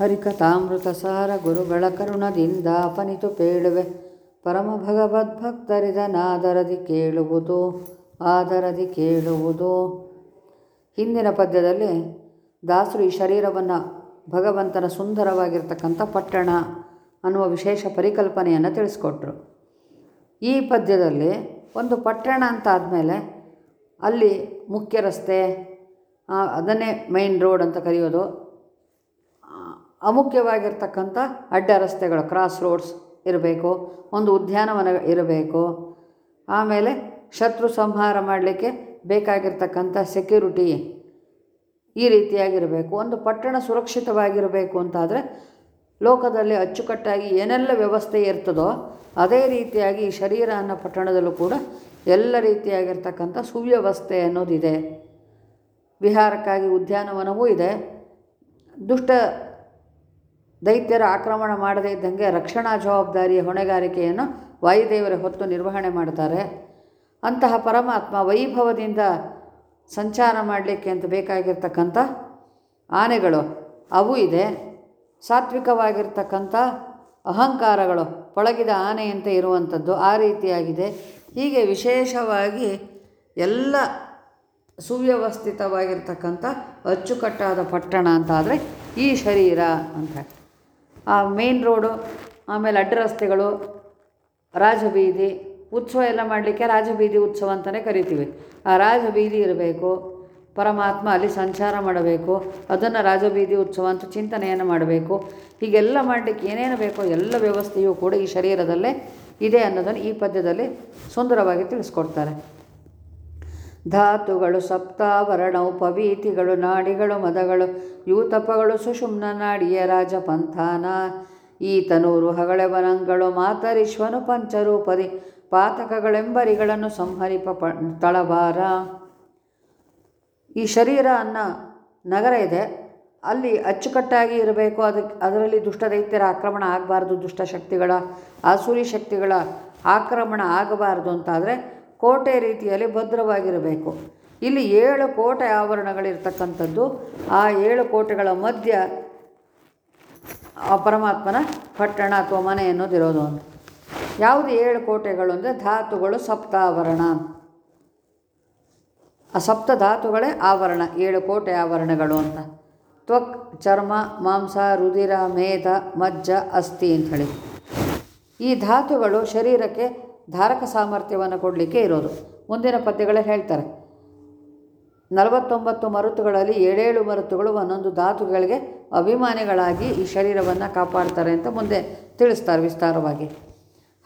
ಹರಿಕಥಾಮೃತ ಸಾರ ಗುರುಗಳ ಕರುಣದಿಂದ ಅಪನಿತು ಪೇಳುವೆ. ಪರಮ ಭಗವದ್ಭಕ್ತರಿದನಾದರದಿ ಕೇಳುವುದು, ಆದರದಿ ಕೇಳುವುದು. ಹಿಂದಿನ ಪದ್ಯದಲ್ಲಿ ದಾಸರು ಈ ಶರೀರವನ್ನು ಭಗವಂತನ ಸುಂದರವಾಗಿರ್ತಕ್ಕಂಥ ಪಟ್ಟಣ ಅನ್ನುವ ವಿಶೇಷ ಪರಿಕಲ್ಪನೆಯನ್ನು ತಿಳಿಸ್ಕೊಟ್ರು. ಈ ಪದ್ಯದಲ್ಲಿ ಒಂದು ಪಟ್ಟಣ ಅಂತ ಆದಮೇಲೆ ಅಲ್ಲಿ ಮುಖ್ಯ ರಸ್ತೆ ಅದನ್ನೇ ಮೈನ್ ರೋಡ್ ಅಂತ ಕರೆಯೋದು. ಅಮುಖ್ಯವಾಗಿರ್ತಕ್ಕಂಥ ಅಡ್ಡ ರಸ್ತೆಗಳು ಕ್ರಾಸ್ ರೋಡ್ಸ್ ಇರಬೇಕು, ಒಂದು ಉದ್ಯಾನವನ ಇರಬೇಕು. ಆಮೇಲೆ ಶತ್ರು ಸಂಹಾರ ಮಾಡಲಿಕ್ಕೆ ಬೇಕಾಗಿರ್ತಕ್ಕಂಥ ಸೆಕ್ಯೂರಿಟಿ ಈ ರೀತಿಯಾಗಿರಬೇಕು. ಒಂದು ಪಟ್ಟಣ ಸುರಕ್ಷಿತವಾಗಿರಬೇಕು ಅಂತಾದರೆ ಲೋಕದಲ್ಲಿ ಅಚ್ಚುಕಟ್ಟಾಗಿ ಏನೆಲ್ಲ ವ್ಯವಸ್ಥೆ ಇರ್ತದೋ ಅದೇ ರೀತಿಯಾಗಿ ಈ ಶರೀರ ಅನ್ನೋ ಪಟ್ಟಣದಲ್ಲೂ ಕೂಡ ಎಲ್ಲ ರೀತಿಯಾಗಿರ್ತಕ್ಕಂಥ ಸುವ್ಯವಸ್ಥೆ ಅನ್ನೋದಿದೆ. ವಿಹಾರಕ್ಕಾಗಿ ಉದ್ಯಾನವನವೂ ಇದೆ. ದುಷ್ಟ ದೈತ್ಯರ ಆಕ್ರಮಣ ಮಾಡದೇ ಇದ್ದಂಗೆ ರಕ್ಷಣಾ ಜವಾಬ್ದಾರಿಯ ಹೊಣೆಗಾರಿಕೆಯನ್ನು ವಾಯುದೇವರ ಹೊತ್ತು ನಿರ್ವಹಣೆ ಮಾಡ್ತಾರೆ ಅಂತಹ ಪರಮಾತ್ಮ ವೈಭವದಿಂದ ಸಂಚಾರ ಮಾಡಲಿಕ್ಕೆ ಅಂತ ಬೇಕಾಗಿರ್ತಕ್ಕಂಥ ಆನೆಗಳು, ಅವು ಇದೆ. ಸಾತ್ವಿಕವಾಗಿರ್ತಕ್ಕಂಥ ಅಹಂಕಾರಗಳು ಪೊಳಗಿದ ಆನೆಯಂತೆ ಇರುವಂಥದ್ದು ಆ ರೀತಿಯಾಗಿದೆ. ಹೀಗೆ ವಿಶೇಷವಾಗಿ ಎಲ್ಲ ಸುವ್ಯವಸ್ಥಿತವಾಗಿರ್ತಕ್ಕಂಥ ಅಚ್ಚುಕಟ್ಟಾದ ಪಟ್ಟಣ ಅಂತಾದರೆ ಈ ಶರೀರ ಅಂತ ಮೇನ್ ರೋಡು ಆಮೇಲೆ ಅಡ್ಡ ರಸ್ತೆಗಳು, ರಾಜಬೀದಿ, ಉತ್ಸವ ಎಲ್ಲ ಮಾಡಲಿಕ್ಕೆ ರಾಜಬೀದಿ ಉತ್ಸವ ಅಂತಲೇ ಕರಿತೀವಿ. ಆ ರಾಜಬೀದಿ ಇರಬೇಕು, ಪರಮಾತ್ಮ ಅಲ್ಲಿ ಸಂಚಾರ ಮಾಡಬೇಕು, ಅದನ್ನು ರಾಜಬೀದಿ ಉತ್ಸವ ಅಂತ ಚಿಂತನೆಯನ್ನು ಮಾಡಬೇಕು. ಹೀಗೆಲ್ಲ ಮಾಡಲಿಕ್ಕೆ ಏನೇನು ಬೇಕೋ ಎಲ್ಲ ವ್ಯವಸ್ಥೆಯೂ ಕೂಡ ಈ ಶರೀರದಲ್ಲೇ ಇದೆ ಅನ್ನೋದನ್ನು ಈ ಪದ್ಯದಲ್ಲಿ ಸುಂದರವಾಗಿ ತಿಳಿಸ್ಕೊಡ್ತಾರೆ. ಧಾತುಗಳು ಸಪ್ತಾವರಣವು ಪವೀತಿಗಳು ನಾಡಿಗಳು, ಮದಗಳು, ಯೂತಪಗಳು, ಸುಷುಮ್ನ ನಾಡಿಯ ರಾಜಪಂಥಾನ. ಈತನೂರು ಹಗಳೆವನಂಗಳು ಮಾತರಿಶ್ವನು ಪಂಚರೂಪದಿ, ಪಾತಕಗಳೆಂಬರಿಗಳನ್ನು ಸಂಹರಿಪ ತಳಬಾರ ಈ ಶರೀರ ಅನ್ನ ನಗರ ಇದೆ. ಅಲ್ಲಿ ಅಚ್ಚುಕಟ್ಟಾಗಿ ಇರಬೇಕು. ಅದಕ್ಕೆ ಅದರಲ್ಲಿ ದುಷ್ಟದೈತ್ಯರ ಆಕ್ರಮಣ ಆಗಬಾರ್ದು. ದುಷ್ಟಶಕ್ತಿಗಳ ಆಸುರಿ ಶಕ್ತಿಗಳ ಆಕ್ರಮಣ ಆಗಬಾರ್ದು ಅಂತಾದರೆ ಕೋಟೆ ರೀತಿಯಲ್ಲಿ ಭದ್ರವಾಗಿರಬೇಕು. ಇಲ್ಲಿ ಏಳು ಕೋಟೆ ಆವರಣಗಳಿರ್ತಕ್ಕಂಥದ್ದು. ಆ ಏಳು ಕೋಟೆಗಳ ಮಧ್ಯ ಆ ಪರಮಾತ್ಮನ ಪಟ್ಟಣ ಅಥವಾ ಮನೆ ಅನ್ನೋದಿರೋದು ಅಂತ. ಯಾವುದು ಏಳು ಕೋಟೆಗಳು ಅಂದರೆ ಧಾತುಗಳು ಸಪ್ತಾವರಣ ಆ ಸಪ್ತ ಧಾತುಗಳೇ ಆವರಣ, ಏಳು ಕೋಟೆ ಆವರಣಗಳು ಅಂತ. ತ್ವಕ್, ಚರ್ಮ, ಮಾಂಸ, ರುಧಿರ ಮೇಧ ಮಜ್ಜ, ಅಸ್ಥಿ ಅಂಥೇಳಿ ಈ ಧಾತುಗಳು ಶರೀರಕ್ಕೆ ಧಾರಕ ಸಾಮರ್ಥ್ಯವನ್ನು ಕೊಡಲಿಕ್ಕೆ ಇರೋದು. ಮುಂದಿನ ಪದ್ಯಗಳಲ್ಲಿ ಹೇಳ್ತಾರೆ. ನಲವತ್ತೊಂಬತ್ತು ಮರುತುಗಳಲ್ಲಿ ಏಳೇಳು ಮರುತುಗಳು ಒಂದೊಂದು ಧಾತುಗಳಿಗೆ ಅಭಿಮಾನಿಗಳಾಗಿ ಈ ಶರೀರವನ್ನು ಕಾಪಾಡ್ತಾರೆ ಅಂತ ಮುಂದೆ ತಿಳಿಸ್ತಾರೆ ವಿಸ್ತಾರವಾಗಿ.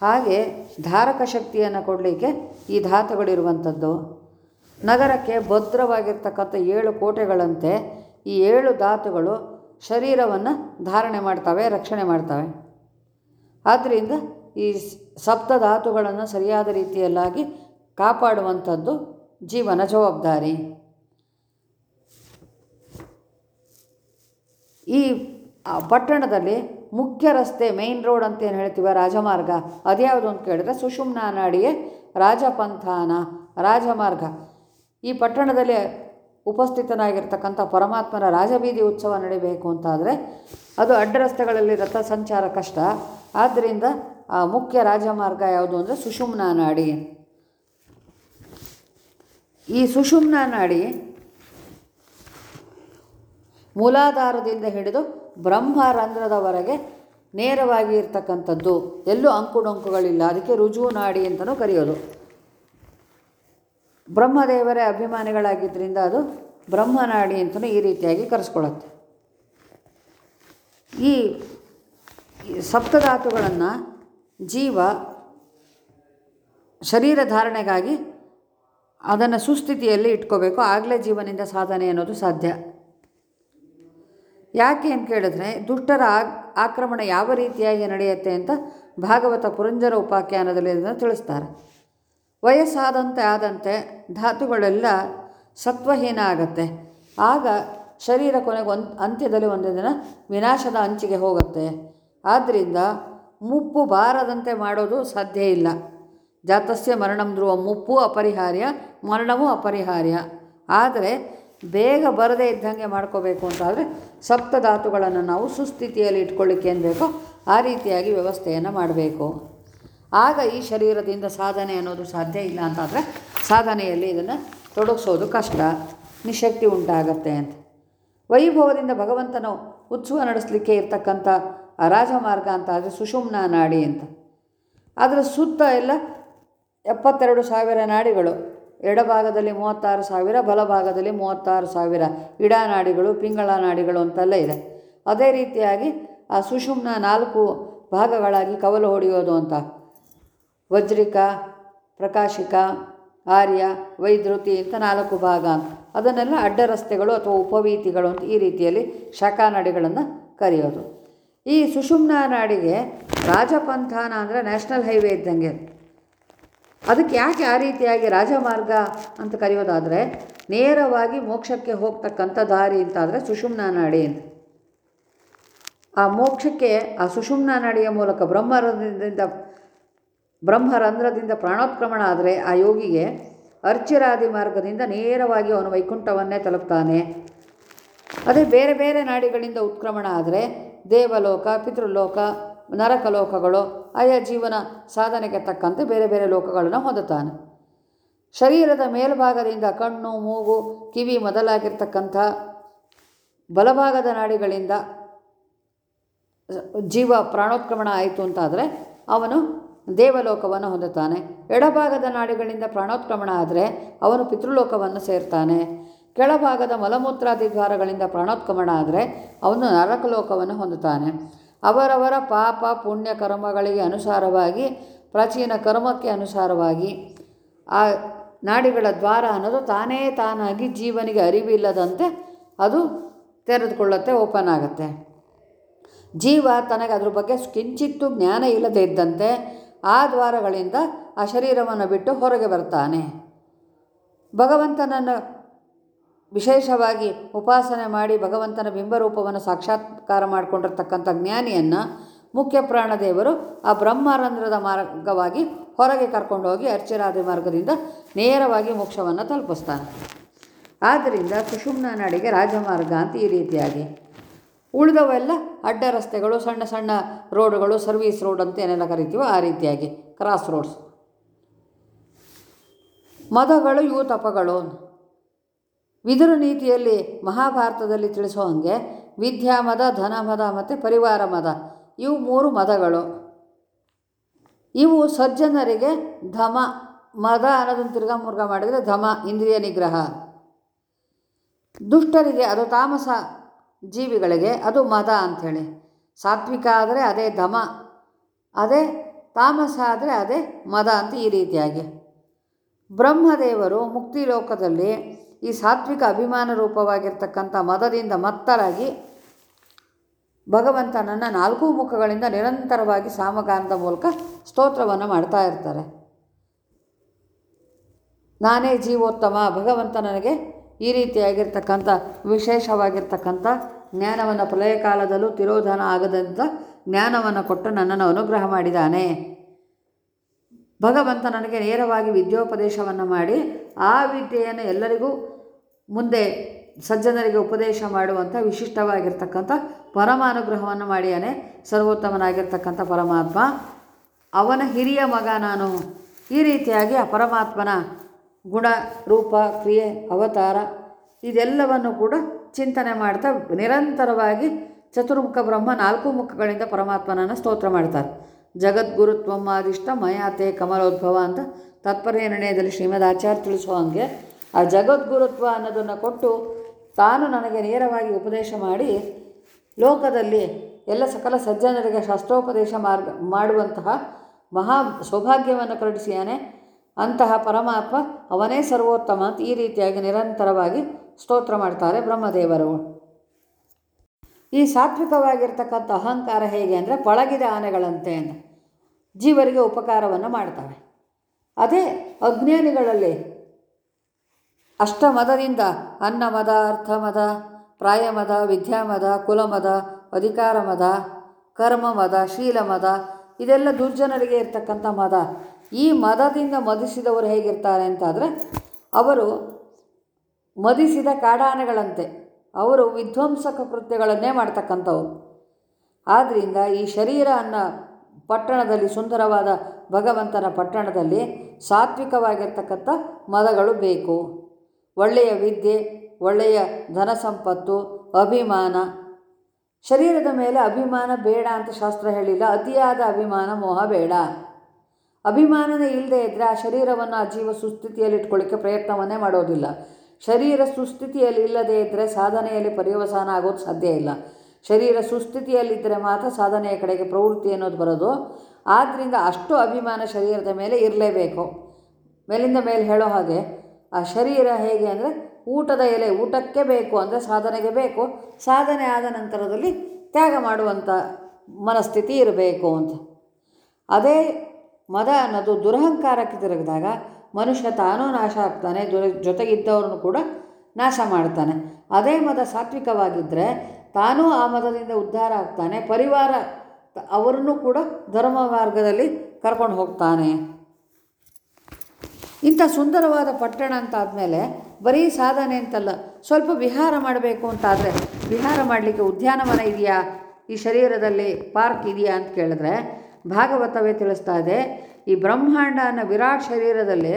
ಹಾಗೆ ಧಾರಕ ಶಕ್ತಿಯನ್ನು ಕೊಡಲಿಕ್ಕೆ ಈ ಧಾತುಗಳಿರುವಂಥದ್ದು. ನಗರಕ್ಕೆ ಭದ್ರವಾಗಿರ್ತಕ್ಕಂಥ ಏಳು ಕೋಟೆಗಳಂತೆ ಈ ಏಳು ಧಾತುಗಳು ಶರೀರವನ್ನು ಧಾರಣೆ ಮಾಡ್ತವೆ, ರಕ್ಷಣೆ ಮಾಡ್ತವೆ. ಆದ್ದರಿಂದ ಈ ಸಪ್ತ ಧಾತುಗಳನ್ನು ಸರಿಯಾದ ರೀತಿಯಲ್ಲಾಗಿ ಕಾಪಾಡುವಂಥದ್ದು ಜೀವನ ಜವಾಬ್ದಾರಿ. ಈ ಪಟ್ಟಣದಲ್ಲಿ ಮುಖ್ಯ ರಸ್ತೆ ಮೇಯ್ನ್ ರೋಡ್ ಅಂತ ಏನು ಹೇಳ್ತೀವ ರಾಜಮಾರ್ಗ? ಅದ್ಯಾವುದು ಅಂತ ಕೇಳಿದ್ರೆ ಸುಷುಮ್ನ ನಾಡಿಗೆ ರಾಜಪಂಥಾನ ರಾಜಮಾರ್ಗ. ಈ ಪಟ್ಟಣದಲ್ಲಿ ಉಪಸ್ಥಿತನಾಗಿರ್ತಕ್ಕಂಥ ಪರಮಾತ್ಮನ ರಾಜಬೀದಿ ಉತ್ಸವ ನಡೀಬೇಕು ಅಂತಾದರೆ ಅದು ಅಡ್ಡ ರಸ್ತೆಗಳಲ್ಲಿ ರಥ ಸಂಚಾರ ಕಷ್ಟ. ಆದ್ದರಿಂದ ಮುಖ್ಯ ರಾಜಮಾರ್ಗ ಯಾವುದು ಅಂದರೆ ಸುಷುಮ್ನ ನಾಡಿ. ಈ ಸುಷುಮ್ನ ನಾಡಿ ಮೂಲಾಧಾರದಿಂದ ಹಿಡಿದು ಬ್ರಹ್ಮರಂಧ್ರದವರೆಗೆ ನೇರವಾಗಿ ಇರ್ತಕ್ಕಂಥದ್ದು. ಎಲ್ಲೂ ಅಂಕುಡೊಂಕುಗಳಿಲ್ಲ. ಅದಕ್ಕೆ ರುಜು ನಾಡಿ ಅಂತಲೂ ಕರೆಯೋದು. ಬ್ರಹ್ಮದೇವರೇ ಅಭಿಮಾನಿಗಳಾಗಿದ್ದರಿಂದ ಅದು ಬ್ರಹ್ಮನಾಡಿ ಅಂತಲೂ ಈ ರೀತಿಯಾಗಿ ಕರೆಸ್ಕೊಳ್ಳುತ್ತೆ. ಈ ಸಪ್ತಧಾತುಗಳನ್ನು ಜೀವ ಶರೀರ ಧಾರಣೆಗಾಗಿ ಅದನ್ನು ಸುಸ್ಥಿತಿಯಲ್ಲಿ ಇಟ್ಕೋಬೇಕು. ಆಗಲೇ ಜೀವನಿಂದ ಸಾಧನೆ ಅನ್ನೋದು ಸಾಧ್ಯ. ಯಾಕೆ ಅಂತ ಕೇಳಿದ್ರೆ, ದುಷ್ಟರ ಆಕ್ರಮಣ ಯಾವ ರೀತಿಯಾಗಿ ನಡೆಯುತ್ತೆ ಅಂತ ಭಾಗವತ ಪುರಂಜರ ಉಪಾಖ್ಯಾನದಲ್ಲಿ ಇದನ್ನು ತಿಳಿಸ್ತಾರೆ. ವಯಸ್ಸಾದಂತೆ ಆದಂತೆ ಧಾತುಗಳೆಲ್ಲ ಸತ್ವಹೀನ ಆಗತ್ತೆ. ಆಗ ಶರೀರ ಕೊನೆಗೆ ಒಂದು ಅಂತ್ಯದಲ್ಲಿ ಒಂದು ದಿನ ವಿನಾಶದ ಅಂಚಿಗೆ ಹೋಗುತ್ತೆ. ಆದ್ದರಿಂದ ಮುಪ್ಪು ಬಾರದಂತೆ ಮಾಡೋದು ಸಾಧ್ಯ ಇಲ್ಲ. ಜಾತಸ್ಯ ಮರಣಂ ಧ್ರುವ ಮುಪ್ಪು ಅಪರಿಹಾರ್ಯ, ಮರಣವೂ ಅಪರಿಹಾರ್ಯ. ಆದರೆ ಬೇಗ ಬರದೇ ಇದ್ದಂಗೆ ಮಾಡ್ಕೋಬೇಕು ಅಂತಾದರೆ ಸಪ್ತ ಧಾತುಗಳನ್ನು ನಾವು ಸುಸ್ಥಿತಿಯಲ್ಲಿ ಇಟ್ಕೊಳ್ಳಿಕ್ಕೆ ಏನು ಬೇಕೋ ಆ ರೀತಿಯಾಗಿ ವ್ಯವಸ್ಥೆಯನ್ನು ಮಾಡಬೇಕು. ಆಗ ಈ ಶರೀರದಿಂದ ಸಾಧನೆ ಅನ್ನೋದು ಸಾಧ್ಯ ಇಲ್ಲ ಅಂತಾದರೆ ಸಾಧನೆಯಲ್ಲಿ ಇದನ್ನು ತೊಡಗಿಸೋದು ಕಷ್ಟ, ನಿಶಕ್ತಿ ಉಂಟಾಗತ್ತೆ ಅಂತ. ವೈಭವದಿಂದ ಭಗವಂತನು ಉತ್ಸವ ನಡೆಸಲಿಕ್ಕೆ ಇರ್ತಕ್ಕಂಥ ರಾಜಮಾರ್ಗ ಅಂತ ಆದರೆ ಸುಷುಮ್ನ ನಾಡಿ ಅಂತ. ಅದರ ಸುತ್ತ ಎಲ್ಲ ಎಪ್ಪತ್ತೆರಡು ಸಾವಿರ ನಾಡಿಗಳು. ಎಡಭಾಗದಲ್ಲಿ ಮೂವತ್ತಾರು ಸಾವಿರ, ಬಲಭಾಗದಲ್ಲಿ ಮೂವತ್ತಾರು ಸಾವಿರ ಇಡಾ ನಾಡಿಗಳು, ಪಿಂಗಳ ನಾಡಿಗಳು ಅಂತೆಲ್ಲ ಇದೆ. ಅದೇ ರೀತಿಯಾಗಿ ಆ ಸುಷುಮ್ನ ನಾಲ್ಕು ಭಾಗಗಳಾಗಿ ಕವಲು ಹೊಡೆಯೋದು ಅಂತ. ವಜ್ರಿಕ, ಪ್ರಕಾಶಿಕ, ಆರ್ಯ, ವೈದ್ರುತಿ ಅಂತ ನಾಲ್ಕು ಭಾಗ ಅಂತ. ಅದನ್ನೆಲ್ಲ ಅಡ್ಡ ರಸ್ತೆಗಳು ಅಥವಾ ಉಪವೀತಿಗಳು ಅಂತ ಈ ರೀತಿಯಲ್ಲಿ ಶಾಖಾ ನಾಡಿಗಳನ್ನು ಕರೆಯೋದು. ಈ ಸುಷುಮ್ನ ನಾಡಿಗೆ ರಾಜಪಂಥಾನ ಅಂದರೆ ನ್ಯಾಷನಲ್ ಹೈವೇ ಇದ್ದಂಗೆ. ಅದಕ್ಕೆ ಯಾಕೆ ಆ ರೀತಿಯಾಗಿ ರಾಜಮಾರ್ಗ ಅಂತ ಕರೆಯೋದಾದರೆ, ನೇರವಾಗಿ ಮೋಕ್ಷಕ್ಕೆ ಹೋಗ್ತಕ್ಕಂಥ ದಾರಿ ಅಂತಾದರೆ ಸುಷುಮ್ನ ನಾಡಿ ಅಂತ. ಆ ಮೋಕ್ಷಕ್ಕೆ, ಆ ಸುಷುಮ್ನ ನಾಡಿಯ ಮೂಲಕ ಬ್ರಹ್ಮರಂಧ್ರದಿಂದ ಬ್ರಹ್ಮರಂಧ್ರದಿಂದ ಪ್ರಾಣೋತ್ಕ್ರಮಣ ಆದರೆ ಆ ಯೋಗಿಗೆ ಅರ್ಚಿರಾದಿ ಮಾರ್ಗದಿಂದ ನೇರವಾಗಿ ಅವನು ವೈಕುಂಠವನ್ನೇ ತಲುಪ್ತಾನೆ. ಅದೇ ಬೇರೆ ಬೇರೆ ನಾಡಿಗಳಿಂದ ಉತ್ಕ್ರಮಣ ಆದರೆ ದೇವಲೋಕ, ಪಿತೃಲೋಕ, ನರಕಲೋಕಗಳು, ಆಯಾ ಜೀವನ ಸಾಧನೆಗೆ ತಕ್ಕಂತೆ ಬೇರೆ ಬೇರೆ ಲೋಕಗಳನ್ನು ಹೊಂದುತ್ತಾನೆ. ಶರೀರದ ಮೇಲ್ಭಾಗದಿಂದ ಕಣ್ಣು, ಮೂಗು, ಕಿವಿ ಮೊದಲಾಗಿರ್ತಕ್ಕಂಥ ಬಲಭಾಗದ ನಾಡಿಗಳಿಂದ ಜೀವ ಪ್ರಾಣೋತ್ಕ್ರಮಣ ಆಯಿತು ಅಂತಾದರೆ ಅವನು ದೇವಲೋಕವನ್ನು ಹೊಂದುತ್ತಾನೆ. ಎಡಭಾಗದ ನಾಡಿಗಳಿಂದ ಪ್ರಾಣೋತ್ಕ್ರಮಣ ಆದರೆ ಅವನು ಪಿತೃಲೋಕವನ್ನು ಸೇರ್ತಾನೆ. ಕೆಳಭಾಗದ ಮಲಮೂತ್ರಾದಿ ದ್ವಾರಗಳಿಂದ ಆದರೆ ಅವನು ನರಕಲೋಕವನ್ನು ಹೊಂದುತ್ತಾನೆ. ಅವರವರ ಪಾಪ, ಪುಣ್ಯ ಕರ್ಮಗಳಿಗೆ ಅನುಸಾರವಾಗಿ, ಪ್ರಾಚೀನ ಕರ್ಮಕ್ಕೆ ಅನುಸಾರವಾಗಿ ಆ ನಾಡಿಗಳ ದ್ವಾರ ಅನ್ನೋದು ತಾನೇ ತಾನಾಗಿ ಜೀವನಿಗೆ ಅರಿವಿಲ್ಲದಂತೆ ಅದು ತೆರೆದುಕೊಳ್ಳುತ್ತೆ, ಓಪನ್ ಆಗುತ್ತೆ. ಜೀವ ತನಗೆ ಅದ್ರ ಬಗ್ಗೆ ಕಿಂಚಿತ್ತು ಜ್ಞಾನ ಇಲ್ಲದೇ ಇದ್ದಂತೆ ಆ ದ್ವಾರಗಳಿಂದ ಆ ಶರೀರವನ್ನು ಬಿಟ್ಟು ಹೊರಗೆ ಬರ್ತಾನೆ. ಭಗವಂತನನ್ನು ವಿಶೇಷವಾಗಿ ಉಪಾಸನೆ ಮಾಡಿ ಭಗವಂತನ ಬಿಂಬರೂಪವನ್ನು ಸಾಕ್ಷಾತ್ಕಾರ ಮಾಡಿಕೊಂಡಿರ್ತಕ್ಕಂಥ ಜ್ಞಾನಿಯನ್ನು ಮುಖ್ಯ ಪ್ರಾಣದೇವರು ಆ ಬ್ರಹ್ಮರಂಧ್ರದ ಮಾರ್ಗವಾಗಿ ಹೊರಗೆ ಕರ್ಕೊಂಡೋಗಿ ಅರ್ಚರಾದಿ ಮಾರ್ಗದಿಂದ ನೇರವಾಗಿ ಮೋಕ್ಷವನ್ನು ತಲುಪಿಸ್ತಾನೆ. ಆದ್ದರಿಂದ ಸುಷುಮ್ನ ನಾಡಿಗೆ ರಾಜಮಾರ್ಗ ಅಂತ ಈ ರೀತಿಯಾಗಿ. ಉಳಿದವೆಲ್ಲ ಅಡ್ಡ ರಸ್ತೆಗಳು, ಸಣ್ಣ ಸಣ್ಣ ರೋಡುಗಳು, ಸರ್ವೀಸ್ ರೋಡ್ ಅಂತ ಏನೆಲ್ಲ ಕರಿತೀವೋ ಆ ರೀತಿಯಾಗಿ ಕ್ರಾಸ್ ರೋಡ್ಸ್ ಮದಗಳು ಇವು ತಪಗಳು ವಿದುರು ನೀತಿಯಲ್ಲಿ ಮಹಾಭಾರತದಲ್ಲಿ ತಿಳಿಸೋ ಹಾಗೆ ವಿದ್ಯಾಮದ ಧನಮದ ಮತ್ತು ಪರಿವಾರ ಮದ. ಇವು ಮೂರು ಮದಗಳು. ಇವು ಸಜ್ಜನರಿಗೆ ಧಮ, ಮದ ಅನ್ನೋದನ್ನು ತಿರ್ಗಾ ಮುರ್ಗ ಮಾಡಿದರೆ ಧಮ, ಇಂದ್ರಿಯ ನಿಗ್ರಹ. ದುಷ್ಟರಿಗೆ ಅದು ತಾಮಸ ಜೀವಿಗಳಿಗೆ ಅದು ಮದ ಅಂಥೇಳಿ. ಸಾತ್ವಿಕ ಆದರೆ ಅದೇ ಧಮ, ಅದೇ ತಾಮಸ ಆದರೆ ಅದೇ ಮದ ಅಂತ ಈ ರೀತಿಯಾಗಿ. ಬ್ರಹ್ಮದೇವರು ಮುಕ್ತಿ ಲೋಕದಲ್ಲಿ ಈ ಸಾತ್ವಿಕ ಅಭಿಮಾನ ರೂಪವಾಗಿರ್ತಕ್ಕಂಥ ಮದದಿಂದ ಮತ್ತರಾಗಿ ಭಗವಂತನನ್ನು ನಾಲ್ಕು ಮುಖಗಳಿಂದ ನಿರಂತರವಾಗಿ ಸಾಮಗಾನದ ಮೂಲಕ ಸ್ತೋತ್ರವನ್ನು ಮಾಡ್ತಾ ಇರ್ತಾರೆ. ನಾನೇ ಜೀವೋತ್ತಮ, ಭಗವಂತ ನನಗೆ ಈ ರೀತಿಯಾಗಿರ್ತಕ್ಕಂಥ ವಿಶೇಷವಾಗಿರ್ತಕ್ಕಂಥ ಜ್ಞಾನವನ್ನು ಪ್ರಲಯ ಕಾಲದಲ್ಲೂ ತಿರೋಧನ ಆಗದಂಥ ಜ್ಞಾನವನ್ನು ಕೊಟ್ಟು ನನ್ನನ್ನು ಅನುಗ್ರಹ ಮಾಡಿದ್ದಾನೆ ಭಗವಂತ ನನಗೆ ನೇರವಾಗಿ ವಿದ್ಯೋಪದೇಶವನ್ನು ಮಾಡಿ ಆ ವಿದ್ಯೆಯನ್ನು ಎಲ್ಲರಿಗೂ ಮುಂದೆ ಸಜ್ಜನರಿಗೆ ಉಪದೇಶ ಮಾಡುವಂಥ ವಿಶಿಷ್ಟವಾಗಿರ್ತಕ್ಕಂಥ ಪರಮಾನುಗ್ರಹವನ್ನು ಮಾಡಿಯಾನೆ ಸರ್ವೋತ್ತಮನಾಗಿರ್ತಕ್ಕಂಥ ಪರಮಾತ್ಮ. ಅವನ ಹಿರಿಯ ಮಗ ನಾನು. ಈ ರೀತಿಯಾಗಿ ಆ ಪರಮಾತ್ಮನ ಗುಣ, ರೂಪ, ಕ್ರಿಯೆ, ಅವತಾರ ಇದೆಲ್ಲವನ್ನು ಕೂಡ ಚಿಂತನೆ ಮಾಡ್ತಾ ನಿರಂತರವಾಗಿ ಚತುರ್ಮುಖ ಬ್ರಹ್ಮ ನಾಲ್ಕು ಮುಖಗಳಿಂದ ಪರಮಾತ್ಮನನ್ನು ಸ್ತೋತ್ರ ಮಾಡ್ತಾರೆ. ಜಗದ್ಗುರುತ್ವಮಾದಿಷ್ಟ ಮಯಾತೆ ಕಮಲೋದ್ಭವ ಅಂತ ತಾತ್ಪರ್ಯ ನಿರ್ಣಯದಲ್ಲಿ ಶ್ರೀಮದ್ ಆಚಾರ್ಯ ತಿಳಿಸುವ ಹಾಗೆ ಆ ಜಗದ್ಗುರುತ್ವ ಅನ್ನೋದನ್ನು ಕೊಟ್ಟು ತಾನು ನನಗೆ ನೇರವಾಗಿ ಉಪದೇಶ ಮಾಡಿ ಲೋಕದಲ್ಲಿ ಎಲ್ಲ ಸಕಲ ಸಜ್ಜನರಿಗೆ ಶಾಸ್ತ್ರೋಪದೇಶ ಮಾರ್ಗ ಮಾಡುವಂತಹ ಮಹಾ ಸೌಭಾಗ್ಯವನ್ನು ಕರುಣಿಸಿಯಾನೆ. ಅಂತಹ ಪರಮಾತ್ಮ ಅವನೇ ಸರ್ವೋತ್ತಮ ಅಂತ ಈ ರೀತಿಯಾಗಿ ನಿರಂತರವಾಗಿ ಸ್ತೋತ್ರ ಮಾಡ್ತಾರೆ ಬ್ರಹ್ಮದೇವರು. ಈ ಸಾತ್ವಿಕವಾಗಿರ್ತಕ್ಕಂಥ ಅಹಂಕಾರ ಹೇಗೆ ಅಂದರೆ ಪಳಗಿದ ಆನೆಗಳಂತೆ ಅಂತ. ಜೀವರಿಗೆ ಉಪಕಾರವನ್ನು ಮಾಡ್ತವೆ. ಅದೇ ಅಜ್ಞಾನಿಗಳಲ್ಲಿ ಅಷ್ಟಮದದಿಂದ ಅನ್ನಮದ, ಅರ್ಥಮದ, ಪ್ರಾಯಮದ, ವಿದ್ಯಾಮದ, ಕುಲಮದ ಅಧಿಕಾರ ಮದ ಕರ್ಮಮದ, ಶೀಲಮದ, ಇದೆಲ್ಲ ದುರ್ಜನರಿಗೆ ಇರ್ತಕ್ಕಂಥ ಮದ. ಈ ಮದದಿಂದ ಮದಿಸಿದವರು ಹೇಗಿರ್ತಾರೆ ಅಂತಾದರೆ, ಅವರು ಮದಿಸಿದ ಕಾಡಾನೆಗಳಂತೆ, ಅವರು ವಿಧ್ವಂಸಕ ಕೃತ್ಯಗಳನ್ನೇ ಮಾಡ್ತಕ್ಕಂಥವು. ಆದ್ದರಿಂದ ಈ ಶರೀರ ಅನ್ನೋ ಪಟ್ಟಣದಲ್ಲಿ ಸುಂದರವಾದ ಭಗವಂತನ ಪಟ್ಟಣದಲ್ಲಿ ಸಾತ್ವಿಕವಾಗಿರ್ತಕ್ಕಂಥ ಮದಗಳು ಬೇಕು. ಒಳ್ಳೆಯ ವಿದ್ಯೆ, ಒಳ್ಳೆಯ ಧನ ಸಂಪತ್ತು, ಅಭಿಮಾನ. ಶರೀರದ ಮೇಲೆ ಅಭಿಮಾನ ಬೇಡ ಅಂತ ಶಾಸ್ತ್ರ ಹೇಳಿಲ್ಲ, ಅತಿಯಾದ ಅಭಿಮಾನ ಮೋಹ ಬೇಡ. ಅಭಿಮಾನನೇ ಇಲ್ಲದೆ ಇದ್ದರೆ ಆ ಶರೀರವನ್ನು ಆ ಜೀವ ಸುಸ್ಥಿತಿಯಲ್ಲಿ ಇಟ್ಕೊಳ್ಳಿಕ್ಕೆ ಪ್ರಯತ್ನವನ್ನೇ ಮಾಡೋದಿಲ್ಲ. ಶರೀರ ಸುಸ್ಥಿತಿಯಲ್ಲಿ ಇಲ್ಲದೇ ಇದ್ದರೆ ಸಾಧನೆಯಲ್ಲಿ ಪರ್ಯವಸಾನ ಆಗೋದು ಸಾಧ್ಯ ಇಲ್ಲ. ಶರೀರ ಸುಸ್ಥಿತಿಯಲ್ಲಿದ್ದರೆ ಮಾತ್ರ ಸಾಧನೆಯ ಕಡೆಗೆ ಪ್ರವೃತ್ತಿ ಅನ್ನೋದು ಬರೋದು. ಆದ್ದರಿಂದ ಅಷ್ಟು ಅಭಿಮಾನ ಶರೀರದ ಮೇಲೆ ಇರಲೇಬೇಕು. ಮೇಲಿಂದ ಮೇಲೆ ಹೇಳೋ ಹಾಗೆ, ಆ ಶರೀರ ಹೇಗೆ ಅಂದರೆ ಊಟದ ಎಲೆ, ಊಟಕ್ಕೆ ಬೇಕು ಅಂದರೆ ಸಾಧನೆಗೆ ಬೇಕು. ಸಾಧನೆ ಆದ ನಂತರದಲ್ಲಿ ತ್ಯಾಗ ಮಾಡುವಂಥ ಮನಸ್ಥಿತಿ ಇರಬೇಕು ಅಂತ. ಅದೇ ಮದ ಅನ್ನೋದು ದುರಹಂಕಾರಕ್ಕೆ ತಿರುಗಿದಾಗ ಮನುಷ್ಯ ತಾನೂ ನಾಶ ಆಗ್ತಾನೆ ಜೊತೆಗಿದ್ದವ್ರನ್ನು ಕೂಡ ನಾಶ ಮಾಡ್ತಾನೆ. ಅದೇ ಮದ ಸಾತ್ವಿಕವಾಗಿದ್ದರೆ ತಾನೂ ಆ ಮತದಿಂದ ಉದ್ಧಾರ ಆಗ್ತಾನೆ. ಪರಿವಾರ ಅವರನ್ನು ಕೂಡ ಧರ್ಮ ಮಾರ್ಗದಲ್ಲಿ ಕರ್ಕೊಂಡು ಹೋಗ್ತಾನೆ. ಇಂಥ ಸುಂದರವಾದ ಪಟ್ಟಣ ಅಂತಾದಮೇಲೆ ಬರೀ ಸಾಧನೆ ಅಂತಲ್ಲ, ಸ್ವಲ್ಪ ವಿಹಾರ ಮಾಡಬೇಕು ಅಂತಾದರೆ, ವಿಹಾರ ಮಾಡಲಿಕ್ಕೆ ಉದ್ಯಾನವನ ಇದೆಯಾ? ಈ ಶರೀರದಲ್ಲಿ ಪಾರ್ಕ್ ಇದೆಯಾ ಅಂತ ಕೇಳಿದ್ರೆ ಭಾಗವತವೇ ತಿಳಿಸ್ತಾ ಇದೆ, ಈ ಬ್ರಹ್ಮಾಂಡ ಅನ್ನೋ ವಿರಾಟ್ ಶರೀರದಲ್ಲಿ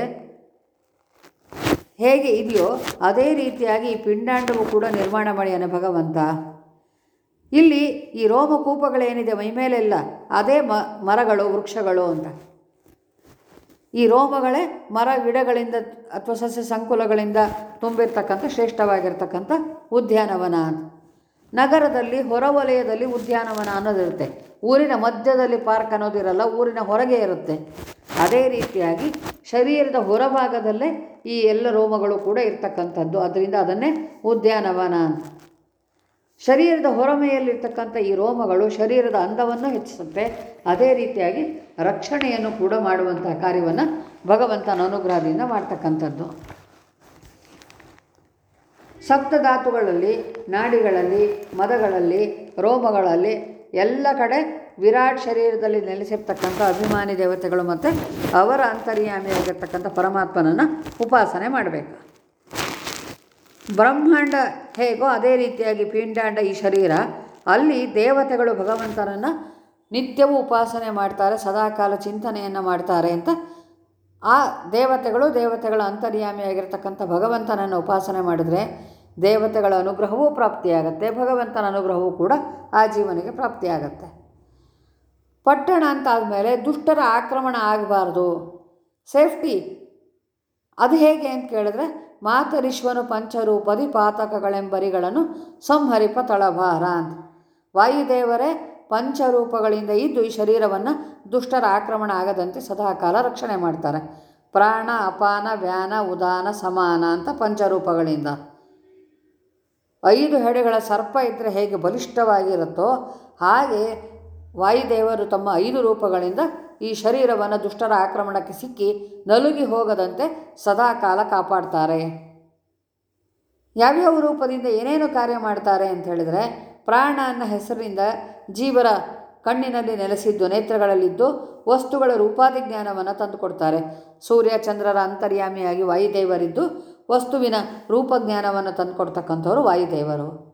ಹೇಗೆ ಇದೆಯೋ ಅದೇ ರೀತಿಯಾಗಿ ಈ ಪಿಂಡಾಂಡವು ಕೂಡ ನಿರ್ಮಾಣ ಮಾಡ್ಯಾನೆ ಭಗವಂತ ಇಲ್ಲಿ ಈ ರೋಮಕೂಪಗಳೇನಿದೆ ಮೈಮೇಲೆಲ್ಲ ಅದೇ ಮರಗಳು, ವೃಕ್ಷಗಳು ಅಂತ. ಈ ರೋಮಗಳೇ ಮರ ಗಿಡಗಳಿಂದ ಅಥವಾ ಸಸ್ಯ ಸಂಕುಲಗಳಿಂದ ತುಂಬಿರ್ತಕ್ಕಂಥ ಶ್ರೇಷ್ಠವಾಗಿರ್ತಕ್ಕಂಥ ಉದ್ಯಾನವನ ಅಂತ. ನಗರದಲ್ಲಿ ಹೊರವಲಯದಲ್ಲಿ ಉದ್ಯಾನವನ ಅನ್ನೋದಿರುತ್ತೆ. ಊರಿನ ಮಧ್ಯದಲ್ಲಿ ಪಾರ್ಕ್ ಅನ್ನೋದಿರಲ್ಲ, ಊರಿನ ಹೊರಗೆ ಇರುತ್ತೆ. ಅದೇ ರೀತಿಯಾಗಿ ಶರೀರದ ಹೊರಭಾಗದಲ್ಲೇ ಈ ಎಲ್ಲ ರೋಮಗಳು ಕೂಡ ಇರ್ತಕ್ಕಂಥದ್ದು. ಅದರಿಂದ ಅದನ್ನೇ ಉದ್ಯಾನವನ ಅಂತ. ಶರೀರದ ಹೊರಮೆಯಲ್ಲಿರ್ತಕ್ಕಂಥ ಈ ರೋಮಗಳು ಶರೀರದ ಅಂದವನ್ನು ಹೆಚ್ಚಿಸುತ್ತೆ. ಅದೇ ರೀತಿಯಾಗಿ ರಕ್ಷಣೆಯನ್ನು ಕೂಡ ಮಾಡುವಂತಹ ಕಾರ್ಯವನ್ನು ಭಗವಂತನ ಅನುಗ್ರಹದಿಂದ ಮಾಡ್ತಕ್ಕಂಥದ್ದು. ಸಪ್ತಧಾತುಗಳಲ್ಲಿ ನಾಡಿಗಳಲ್ಲಿ, ಮದಗಳಲ್ಲಿ, ರೋಮಗಳಲ್ಲಿ ಎಲ್ಲ ಕಡೆ ವಿರಾಟ್ ಶರೀರದಲ್ಲಿ ನೆಲೆಸಿರ್ತಕ್ಕಂಥ ಅಭಿಮಾನಿ ದೇವತೆಗಳು ಮತ್ತು ಅವರ ಅಂತರ್ಯಾಮಿಯಾಗಿರ್ತಕ್ಕಂಥ ಪರಮಾತ್ಮನನ್ನು ಉಪಾಸನೆ ಮಾಡಬೇಕು. ಬ್ರಹ್ಮಾಂಡ ಹೇಗೋ ಅದೇ ರೀತಿಯಾಗಿ ಪಿಂಡಾಂಡ ಈ ಶರೀರ, ಅಲ್ಲಿ ದೇವತೆಗಳು ಭಗವಂತನನ್ನು ನಿತ್ಯವೂ ಉಪಾಸನೆ ಮಾಡ್ತಾರೆ, ಸದಾಕಾಲ ಚಿಂತನೆಯನ್ನು ಮಾಡ್ತಾರೆ ಅಂತ. ಆ ದೇವತೆಗಳು ದೇವತೆಗಳ ಅಂತರ್ಯಾಮಿಯಾಗಿರ್ತಕ್ಕಂಥ ಭಗವಂತನನ್ನು ಉಪಾಸನೆ ಮಾಡಿದರೆ ದೇವತೆಗಳ ಅನುಗ್ರಹವೂ ಪ್ರಾಪ್ತಿಯಾಗತ್ತೆ, ಭಗವಂತನ ಅನುಗ್ರಹವೂ ಕೂಡ ಆ ಜೀವನಿಗೆ ಪ್ರಾಪ್ತಿಯಾಗತ್ತೆ. ಪಟ್ಟಣ ಅಂತ ಆದಮೇಲೆ ದುಷ್ಟರ ಆಕ್ರಮಣ ಆಗಬಾರ್ದು. ಸೇಫ್ಟಿ. ಅದು ಹೇಗೆ ಅಂತ ಕೇಳಿದ್ರೆ ಮಾತರಿಶ್ವನು ಪಂಚರೂಪದಿ ಪಾತಕಗಳೆಂಬರಿಗಳನ್ನು ಸಂಹರಿಪ ತಳಭಾರ ಅಂತ ವಾಯುದೇವರೇ, ಪಂಚರೂಪಗಳಿಂದ ಇದ್ದು ಈ ಶರೀರವನ್ನು ದುಷ್ಟರ ಆಕ್ರಮಣ ಆಗದಂತೆ ಸದಾಕಾಲ ರಕ್ಷಣೆ ಮಾಡ್ತಾರೆ. ಪ್ರಾಣ, ಅಪಾನ, ವ್ಯಾನ, ಉದಾನ, ಸಮಾನ ಅಂತ ಪಂಚರೂಪಗಳಿಂದ. ಐದು ಹೆಡೆಗಳ ಸರ್ಪ ಇದ್ದರೆ ಹೇಗೆ ಬಲಿಷ್ಠವಾಗಿರುತ್ತೋ ಹಾಗೆ ವಾಯುದೇವರು ತಮ್ಮ ಐದು ರೂಪಗಳಿಂದ ಈ ಶರೀರವನ್ನು ದುಷ್ಟರ ಆಕ್ರಮಣಕ್ಕೆ ಸಿಕ್ಕಿ ನಲುಗಿ ಹೋಗದಂತೆ ಸದಾಕಾಲ ಕಾಪಾಡ್ತಾರೆ. ಯಾವ್ಯಾವ ರೂಪದಿಂದ ಏನೇನು ಕಾರ್ಯ ಮಾಡ್ತಾರೆ ಅಂತ ಹೇಳಿದರೆ ಪ್ರಾಣ ಅನ್ನೋ ಹೆಸರಿನಿಂದ ಜೀವರ ಕಣ್ಣಿನಲ್ಲಿ ನೆಲೆಸಿದ್ದು ನೇತ್ರಗಳಲ್ಲಿದ್ದು ವಸ್ತುಗಳ ರೂಪಾದಿ ಜ್ಞಾನವನ್ನು ತಂದುಕೊಡ್ತಾರೆ. ಸೂರ್ಯ, ಚಂದ್ರರ ಅಂತರ್ಯಾಮಿಯಾಗಿ ವಾಯುದೇವರಿದ್ದು ವಸ್ತುವಿನ ರೂಪಜ್ಞಾನವನ್ನು ತಂದುಕೊಡ್ತಕ್ಕಂಥವ್ರು ವಾಯುದೇವರು.